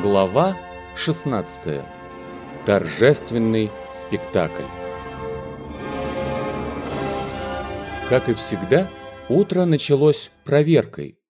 Глава 16. Торжественный спектакль. Как и всегда, утро началось проверкой.